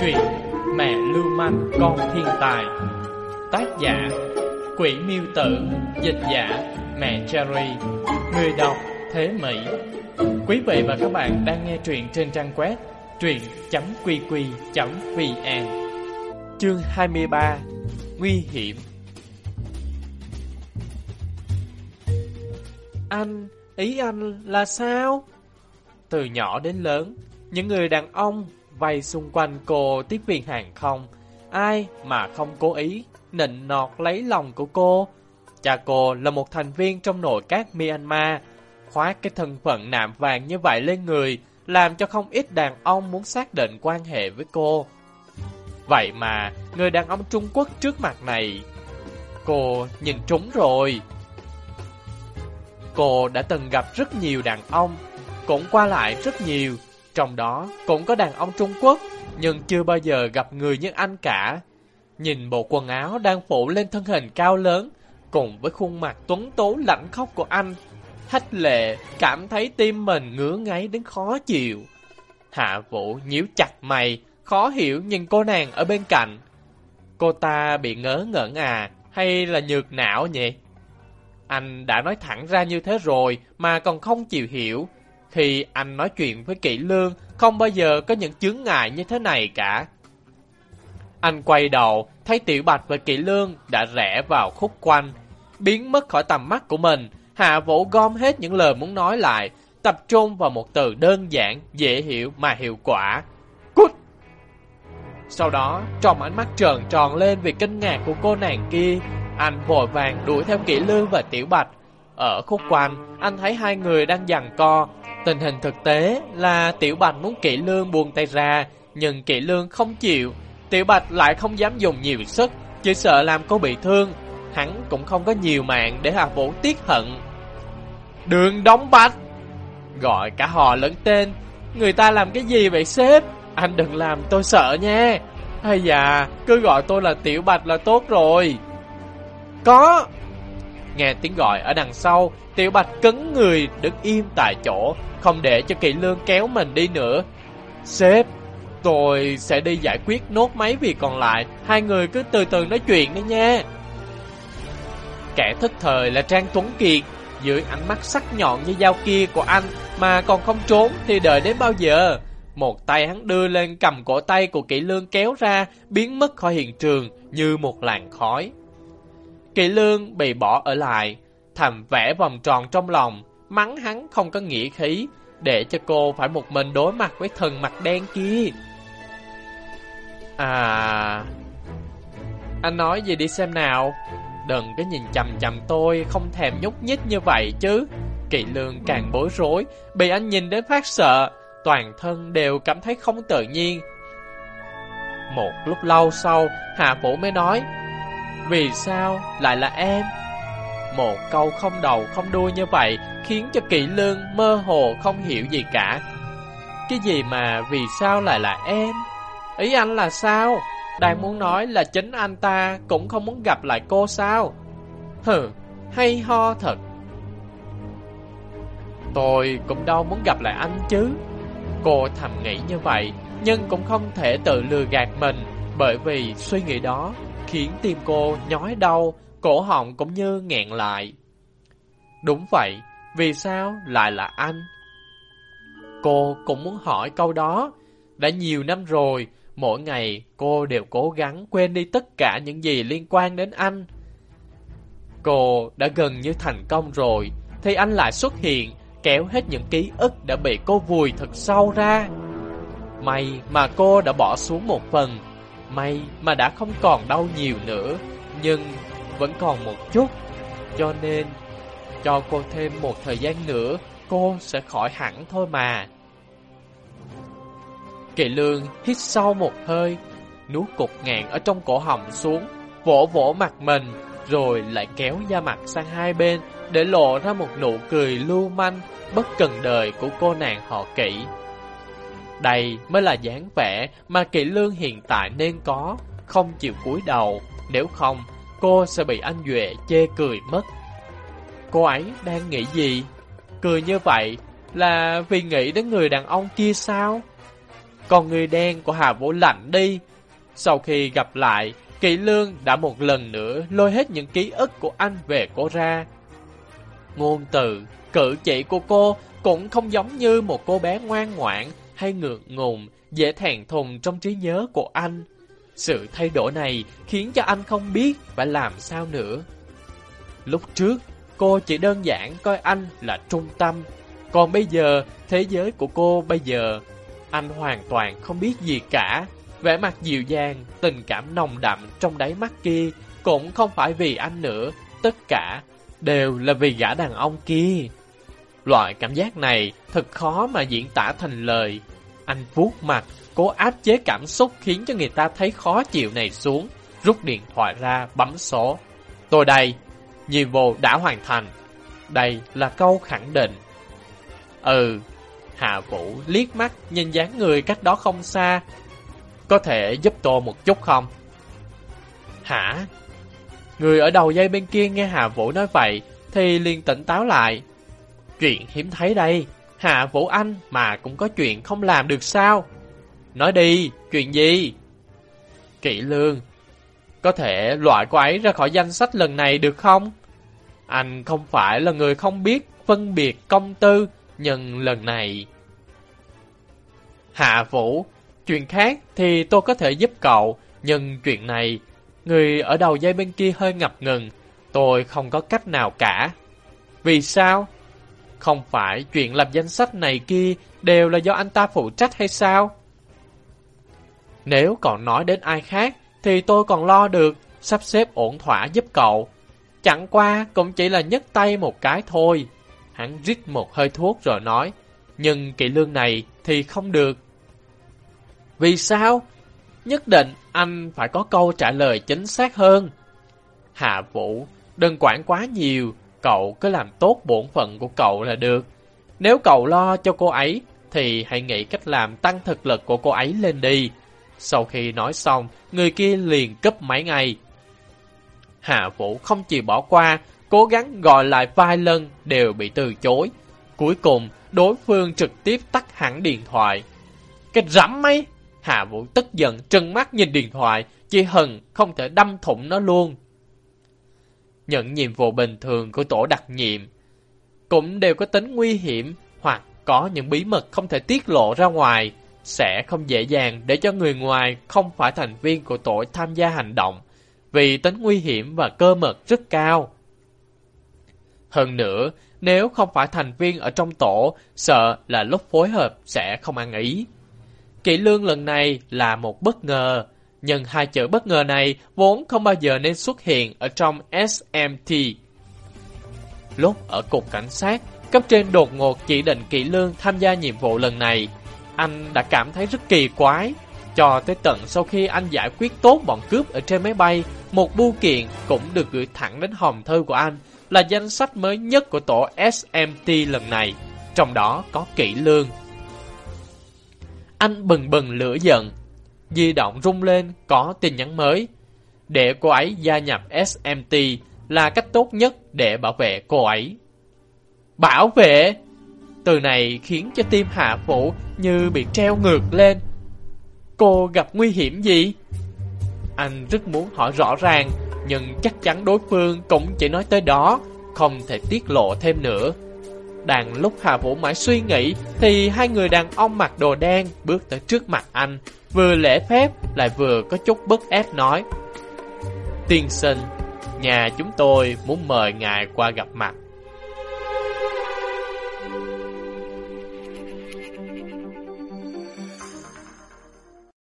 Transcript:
Truyện Mẹ Lưu Manh Con Thiên Tài. Tác giả Quỷ Miêu Tử. Dịch giả Mẹ Cherry. Người đọc Thế Mỹ. Quý vị và các bạn đang nghe truyện trên trang web truyện.qq.vn Chương 23 Nguy hiểm. Anh, ý anh là sao? Từ nhỏ đến lớn, những người đàn ông vây xung quanh cô tiếp viên hàng không, ai mà không cố ý nịnh nọt lấy lòng của cô. Cha cô là một thành viên trong nội các Myanmar, khoác cái thân phận nạm vàng như vậy lên người, làm cho không ít đàn ông muốn xác định quan hệ với cô. Vậy mà, người đàn ông Trung Quốc trước mặt này, cô nhìn trúng rồi. Cô đã từng gặp rất nhiều đàn ông, cũng qua lại rất nhiều, trong đó cũng có đàn ông Trung Quốc, nhưng chưa bao giờ gặp người như anh cả. Nhìn bộ quần áo đang phủ lên thân hình cao lớn, cùng với khuôn mặt tuấn tố lạnh khóc của anh, Hách lệ cảm thấy tim mình ngứa ngáy đến khó chịu. Hạ Vũ nhíu chặt mày, khó hiểu nhìn cô nàng ở bên cạnh. Cô ta bị ngớ ngẩn à, hay là nhược não nhỉ? Anh đã nói thẳng ra như thế rồi mà còn không chịu hiểu. Khi anh nói chuyện với Kỷ Lương, không bao giờ có những chướng ngại như thế này cả. Anh quay đầu, thấy Tiểu Bạch và Kỷ Lương đã rẽ vào khúc quanh, biến mất khỏi tầm mắt của mình. Hạ Vũ gom hết những lời muốn nói lại, tập trung vào một từ đơn giản, dễ hiểu mà hiệu quả. Cút! Sau đó, trong ánh mắt tròn tròn lên vì kinh ngạc của cô nàng kia, anh vội vàng đuổi theo Kỷ Lương và Tiểu Bạch. Ở khúc quanh, anh thấy hai người đang giằng co. Tình hình thực tế là Tiểu Bạch muốn Kỷ Lương buông tay ra, nhưng Kỷ Lương không chịu. Tiểu Bạch lại không dám dùng nhiều sức, chỉ sợ làm cô bị thương. Hắn cũng không có nhiều mạng để Hà Vũ tiếc hận. Đường đóng bạch! Gọi cả họ lẫn tên. Người ta làm cái gì vậy sếp? Anh đừng làm tôi sợ nha. Hay dạ, cứ gọi tôi là Tiểu Bạch là tốt rồi. Có! Nghe tiếng gọi ở đằng sau, Tiểu Bạch cấn người đứng im tại chỗ, không để cho Kỳ Lương kéo mình đi nữa. Sếp, tôi sẽ đi giải quyết nốt mấy việc còn lại, hai người cứ từ từ nói chuyện đi nha. Kẻ thức thời là Trang Tuấn Kiệt, dưới ánh mắt sắc nhọn như dao kia của anh mà còn không trốn thì đợi đến bao giờ? Một tay hắn đưa lên cầm cổ tay của Kỷ Lương kéo ra, biến mất khỏi hiện trường như một làn khói. Kỷ Lương bị bỏ ở lại, thầm vẽ vòng tròn trong lòng, mắng hắn không có nghĩa khí, để cho cô phải một mình đối mặt với thần mặt đen kia. À... Anh nói gì đi xem nào. Đừng có nhìn chầm chầm tôi Không thèm nhúc nhích như vậy chứ. Kỵ lương càng bối rối Bị anh nhìn đến phát sợ Toàn thân đều cảm thấy không tự nhiên. Một lúc lâu sau Hạ Vũ mới nói Vì sao lại là em? Một câu không đầu không đuôi như vậy Khiến cho kỹ lương mơ hồ không hiểu gì cả Cái gì mà vì sao lại là em Ý anh là sao đang muốn nói là chính anh ta cũng không muốn gặp lại cô sao? Hừ, hay ho thật. Tôi cũng đâu muốn gặp lại anh chứ. Cô thầm nghĩ như vậy, nhưng cũng không thể tự lừa gạt mình, bởi vì suy nghĩ đó khiến tim cô nhói đau, cổ họng cũng như nghẹn lại. Đúng vậy, vì sao lại là anh? Cô cũng muốn hỏi câu đó. Đã nhiều năm rồi, Mỗi ngày cô đều cố gắng quên đi tất cả những gì liên quan đến anh. Cô đã gần như thành công rồi, thì anh lại xuất hiện, kéo hết những ký ức đã bị cô vùi thật sâu ra. May mà cô đã bỏ xuống một phần, may mà đã không còn đau nhiều nữa, nhưng vẫn còn một chút. Cho nên, cho cô thêm một thời gian nữa, cô sẽ khỏi hẳn thôi mà. Kỳ lương hít sâu một hơi, nuốt cục ngạn ở trong cổ họng xuống, vỗ vỗ mặt mình, rồi lại kéo da mặt sang hai bên để lộ ra một nụ cười lưu manh, bất cần đời của cô nàng họ kỹ. Đây mới là dáng vẻ mà kỹ lương hiện tại nên có, không chịu cúi đầu, nếu không cô sẽ bị anh Duệ chê cười mất. Cô ấy đang nghĩ gì? Cười như vậy là vì nghĩ đến người đàn ông kia sao? còn người đen của Hà Vũ lạnh đi. Sau khi gặp lại, Kỵ Lương đã một lần nữa lôi hết những ký ức của anh về cô ra. Ngôn từ, cử chỉ của cô cũng không giống như một cô bé ngoan ngoãn hay ngượng ngùng, dễ thẹn thùng trong trí nhớ của anh. Sự thay đổi này khiến cho anh không biết phải làm sao nữa. Lúc trước, cô chỉ đơn giản coi anh là trung tâm. Còn bây giờ, thế giới của cô bây giờ, anh hoàn toàn không biết gì cả. Vẻ mặt dịu dàng, tình cảm nồng đậm trong đáy mắt kia cũng không phải vì anh nữa, tất cả đều là vì gã đàn ông kia. Loại cảm giác này thật khó mà diễn tả thành lời. Anh vuốt mặt, cố áp chế cảm xúc khiến cho người ta thấy khó chịu này xuống, rút điện thoại ra bấm số. Tôi đây, nhiệm vụ đã hoàn thành. Đây là câu khẳng định. Ừ, Hạ Vũ liếc mắt nhìn dáng người cách đó không xa. Có thể giúp tôi một chút không? Hả? Người ở đầu dây bên kia nghe Hạ Vũ nói vậy thì liền tỉnh táo lại. Chuyện hiếm thấy đây, Hạ Vũ Anh mà cũng có chuyện không làm được sao? Nói đi, chuyện gì? Kỵ lương, có thể loại cô ấy ra khỏi danh sách lần này được không? Anh không phải là người không biết phân biệt công tư, nhưng lần này... Hạ Vũ, chuyện khác thì tôi có thể giúp cậu, nhưng chuyện này, người ở đầu dây bên kia hơi ngập ngừng, tôi không có cách nào cả. Vì sao? Không phải chuyện lập danh sách này kia đều là do anh ta phụ trách hay sao? Nếu còn nói đến ai khác, thì tôi còn lo được, sắp xếp ổn thỏa giúp cậu. Chẳng qua cũng chỉ là nhấc tay một cái thôi. Hắn rít một hơi thuốc rồi nói, nhưng kỵ lương này thì không được. Vì sao? Nhất định anh phải có câu trả lời chính xác hơn. Hạ Vũ, đừng quản quá nhiều, cậu cứ làm tốt bổn phận của cậu là được. Nếu cậu lo cho cô ấy, thì hãy nghĩ cách làm tăng thực lực của cô ấy lên đi. Sau khi nói xong, người kia liền cấp máy ngay. Hạ Vũ không chịu bỏ qua, cố gắng gọi lại vài lần đều bị từ chối. Cuối cùng, đối phương trực tiếp tắt hẳn điện thoại. Cái rắm ấy! Hạ Vũ tức giận trừng mắt nhìn điện thoại, chỉ hận không thể đâm thủng nó luôn. Nhận nhiệm vụ bình thường của tổ đặc nhiệm cũng đều có tính nguy hiểm hoặc có những bí mật không thể tiết lộ ra ngoài sẽ không dễ dàng để cho người ngoài không phải thành viên của tổ tham gia hành động, vì tính nguy hiểm và cơ mật rất cao. Hơn nữa, nếu không phải thành viên ở trong tổ, sợ là lúc phối hợp sẽ không ăn ý. Kỷ lương lần này là một bất ngờ, nhưng hai chữ bất ngờ này vốn không bao giờ nên xuất hiện ở trong SMT. Lúc ở cục cảnh sát, cấp trên đột ngột chỉ định Kỷ lương tham gia nhiệm vụ lần này, anh đã cảm thấy rất kỳ quái. Cho tới tận sau khi anh giải quyết tốt bọn cướp ở trên máy bay, một bưu kiện cũng được gửi thẳng đến hòm thư của anh, là danh sách mới nhất của tổ SMT lần này, trong đó có kỹ lương. Anh bừng bừng lửa giận, di động rung lên có tin nhắn mới. Để cô ấy gia nhập SMT là cách tốt nhất để bảo vệ cô ấy. Bảo vệ? Từ này khiến cho tim Hạ Vũ như bị treo ngược lên. Cô gặp nguy hiểm gì? Anh rất muốn hỏi rõ ràng, nhưng chắc chắn đối phương cũng chỉ nói tới đó, không thể tiết lộ thêm nữa. Đang lúc Hà Vũ mãi suy nghĩ, thì hai người đàn ông mặc đồ đen bước tới trước mặt anh, vừa lễ phép lại vừa có chút bức ép nói. Tiên sinh, nhà chúng tôi muốn mời ngài qua gặp mặt.